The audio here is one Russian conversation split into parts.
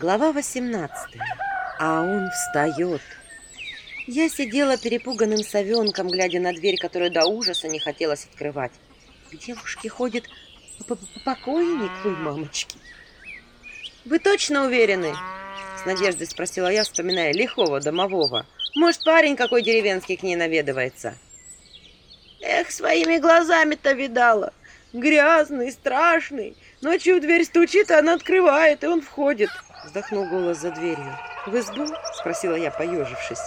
Глава 18. А он встает. Я сидела перепуганным совенком, глядя на дверь, которую до ужаса не хотелось открывать. К девушке ходит п -п покойник, вы, мамочки. Вы точно уверены? С надеждой спросила я, вспоминая лихого домового. Может, парень какой деревенский к ней наведывается? Эх, своими глазами-то видала. Грязный, страшный. Ночью в дверь стучит, а она открывает, и он входит. Вздохнул голос за дверью. В избу? Спросила я, поежившись.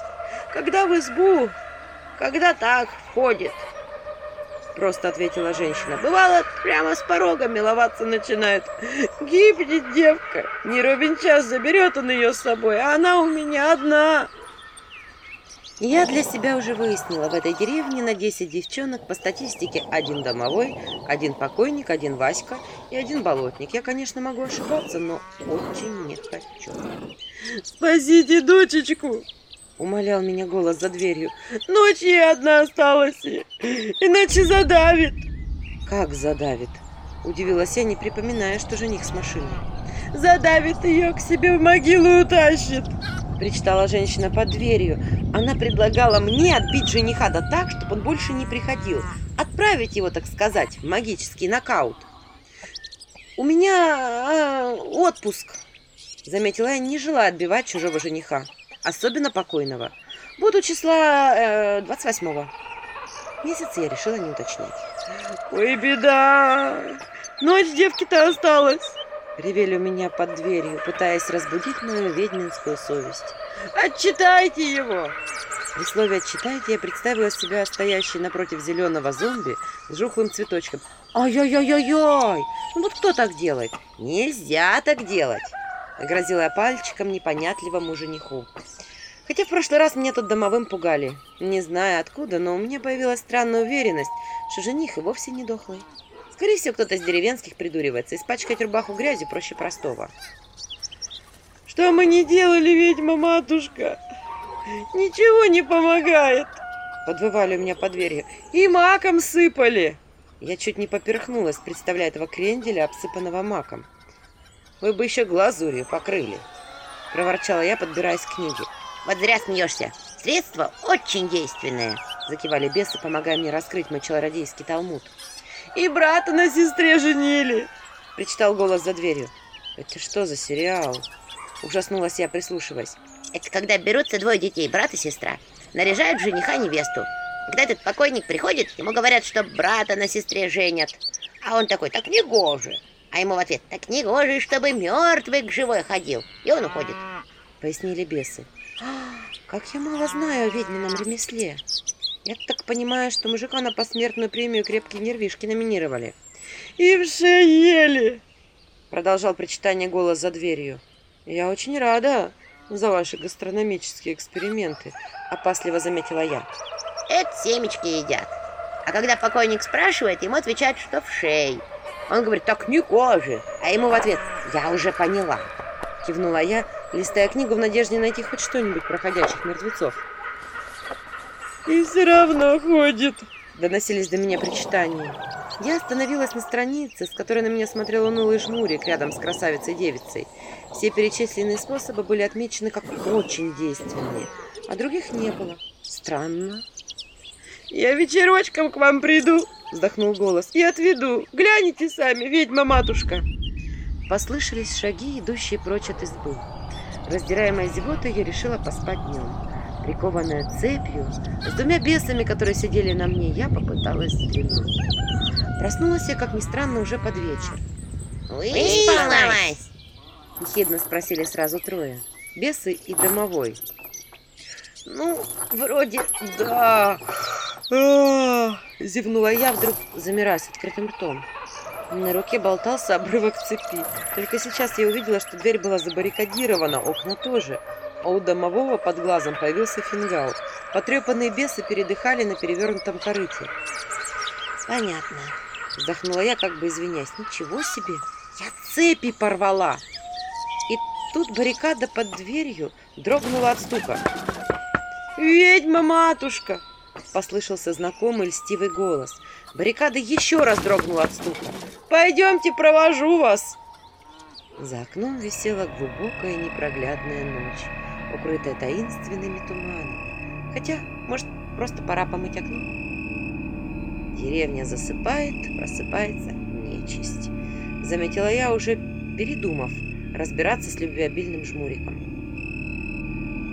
Когда в избу? Когда так входит. Просто ответила женщина. Бывало, прямо с порога миловаться начинают. Гибнет девка. Не ровен час заберет он ее с собой, а она у меня одна. Я для себя уже выяснила, в этой деревне на 10 девчонок по статистике один домовой, один покойник, один Васька и один болотник. Я, конечно, могу ошибаться, но очень не хочу. «Спасите дочечку!» Умолял меня голос за дверью. «Ночь ей одна осталась, иначе задавит!» «Как задавит?» Удивилась я, не припоминая, что жених с машиной. «Задавит ее к себе в могилу утащит!» Причитала женщина под дверью. Она предлагала мне отбить жениха да так, чтобы он больше не приходил. Отправить его, так сказать, в магический нокаут. «У меня э, отпуск», — заметила я, не желая отбивать чужого жениха, особенно покойного. «Буду числа э, 28-го». Месяц я решила не уточнять. «Ой, беда! Ночь девки-то осталась!» Ревели у меня под дверью, пытаясь разбудить мою ведьминскую совесть. «Отчитайте его!» При слове «отчитайте» я представила себя стоящей напротив зеленого зомби с жухлым цветочком. «Ай-яй-яй-яй! Ну вот кто так делает? Нельзя так делать!» Грозила я пальчиком непонятливому жениху. Хотя в прошлый раз меня тут домовым пугали. Не знаю откуда, но у меня появилась странная уверенность, что жених и вовсе не дохлый. Скорее всего, кто-то из деревенских придуривается. Испачкать рубаху грязью проще простого. Что мы не делали, ведьма-матушка? Ничего не помогает. Подвывали у меня под дверью. И маком сыпали. Я чуть не поперхнулась, представляя этого кренделя, обсыпанного маком. Вы бы еще глазурью покрыли. Проворчала я, подбираясь к книге. Вот зря смеешься. Средство очень действенное. Закивали бесы, помогая мне раскрыть мой челородейский талмуд. И брата на сестре женили!» Причитал голос за дверью. «Это что за сериал?» Ужаснулась я, прислушиваясь. «Это когда берутся двое детей, брат и сестра, наряжают жениха невесту. Когда этот покойник приходит, ему говорят, что брата на сестре женят. А он такой, так не гоже. А ему в ответ, так не гоже, чтобы мертвый к живой ходил. И он уходит. Пояснили бесы. «А, как я мало знаю о ведьмином ремесле. Я так понимаю, что мужика на посмертную премию крепкие нервишки номинировали. И все ели! Продолжал прочитание голос за дверью. Я очень рада за ваши гастрономические эксперименты, опасливо заметила я. Это семечки едят. А когда покойник спрашивает, ему отвечают, что в шее. Он говорит, так не кожи. А ему в ответ, я уже поняла. Кивнула я, листая книгу в надежде найти хоть что-нибудь про ходячих мертвецов. И все равно ходит. Доносились до меня причитания. Я остановилась на странице, с которой на меня смотрел унылый жмурик рядом с красавицей-девицей. Все перечисленные способы были отмечены как очень действенные, а других не было. Странно. «Я вечерочком к вам приду», — вздохнул голос, — «и отведу. Гляните сами, ведьма-матушка». Послышались шаги, идущие прочь от избы. Раздираемая зевотой, я решила поспать днем. Прикованная цепью, с двумя бесами, которые сидели на мне, я попыталась вздремнуть. Проснулась я, как ни странно, уже под вечер. «Выспалась?» – ехидно спросили сразу трое. Бесы и домовой. «Ну, вроде да», – зевнула я, вдруг замирая с открытым ртом. На руке болтался обрывок цепи. Только сейчас я увидела, что дверь была забаррикадирована, окна тоже – а у домового под глазом появился фингал. Потрепанные бесы передыхали на перевернутом корыте. «Понятно», — вздохнула я, как бы извиняясь. «Ничего себе! Я цепи порвала!» И тут баррикада под дверью дрогнула от стука. «Ведьма-матушка!» — послышался знакомый льстивый голос. Баррикада еще раз дрогнула от стука. «Пойдемте, провожу вас!» За окном висела глубокая непроглядная ночь, укрытая таинственными туманами. Хотя, может, просто пора помыть окно? Деревня засыпает, просыпается нечисть. Заметила я, уже передумав разбираться с любвеобильным жмуриком.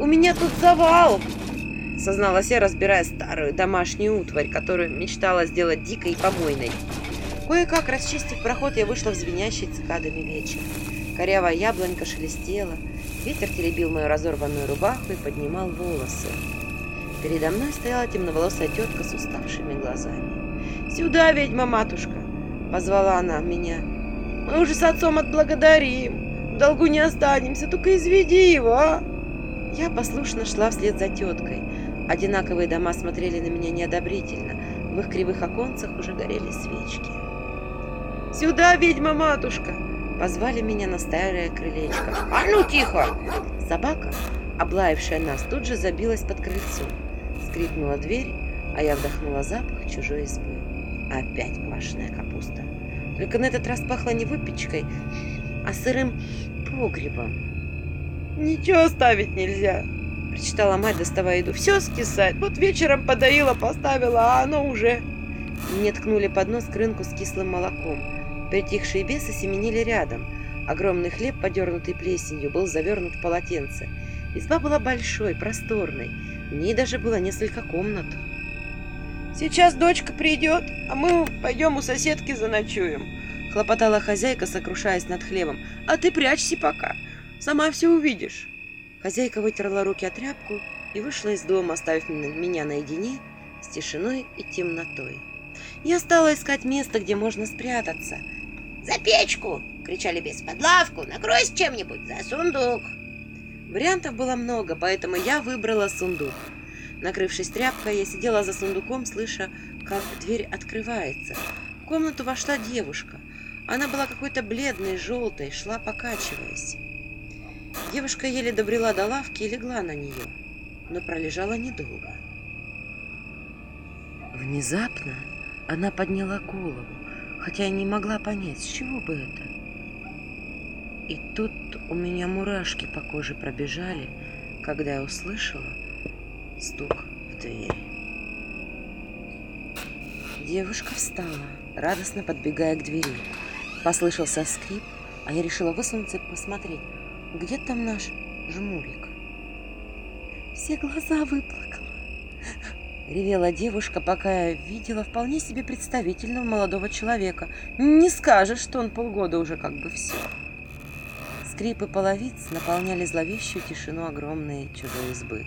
«У меня тут завал!» Созналась я, разбирая старую домашнюю утварь, которую мечтала сделать дикой и помойной. Кое-как расчистив проход, я вышла в звенящий цикадами вечер. Корявая яблонька шелестела, ветер теребил мою разорванную рубаху и поднимал волосы. Передо мной стояла темноволосая тетка с уставшими глазами. «Сюда, ведьма-матушка!» — позвала она меня. «Мы уже с отцом отблагодарим. В долгу не останемся, только изведи его, а!» Я послушно шла вслед за теткой. Одинаковые дома смотрели на меня неодобрительно. В их кривых оконцах уже горели свечки. «Сюда, ведьма-матушка!» Позвали меня на старое крылечко. «А ну, тихо!» Собака, облаявшая нас, тут же забилась под крыльцо. Скрипнула дверь, а я вдохнула запах чужой избы. Опять квашеная капуста. Только на этот раз пахло не выпечкой, а сырым погребом. «Ничего оставить нельзя!» Прочитала мать, доставая еду. «Все скисает. Вот вечером подоила, поставила, а оно уже...» Мне ткнули под нос крынку с кислым молоком. Притихшие бесы семенили рядом. Огромный хлеб, подернутый плесенью, был завернут в полотенце. Изба была большой, просторной. В ней даже было несколько комнат. «Сейчас дочка придет, а мы пойдем у соседки заночуем», — хлопотала хозяйка, сокрушаясь над хлебом. «А ты прячься пока, сама все увидишь». Хозяйка вытерла руки от тряпку и вышла из дома, оставив меня наедине с тишиной и темнотой. Я стала искать место, где можно спрятаться — «За печку!» — кричали без под лавку. «Накройся чем-нибудь! За сундук!» Вариантов было много, поэтому я выбрала сундук. Накрывшись тряпкой, я сидела за сундуком, слыша, как дверь открывается. В комнату вошла девушка. Она была какой-то бледной, желтой, шла покачиваясь. Девушка еле добрела до лавки и легла на нее, но пролежала недолго. Внезапно она подняла голову хотя я не могла понять, с чего бы это. И тут у меня мурашки по коже пробежали, когда я услышала стук в дверь. Девушка встала, радостно подбегая к двери. Послышался скрип, а я решила высунуться и посмотреть, где там наш жмурик. Все глаза выплакала. Ревела девушка, пока я видела вполне себе представительного молодого человека. Не скажешь, что он полгода уже как бы все. Скрипы половиц наполняли зловещую тишину огромной чужой избы.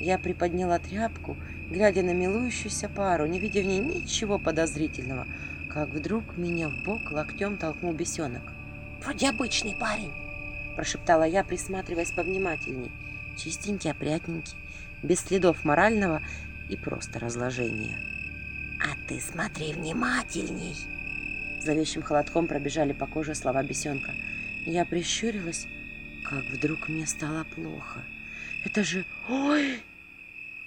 Я приподняла тряпку, глядя на милующуюся пару, не видя в ней ничего подозрительного, как вдруг меня в бок локтем толкнул бесенок. «Вроде обычный парень», – прошептала я, присматриваясь повнимательней. Чистенький, опрятненький, без следов морального и просто разложение. «А ты смотри внимательней!» Зловещим холодком пробежали по коже слова бесенка. Я прищурилась, как вдруг мне стало плохо. «Это же... Ой!»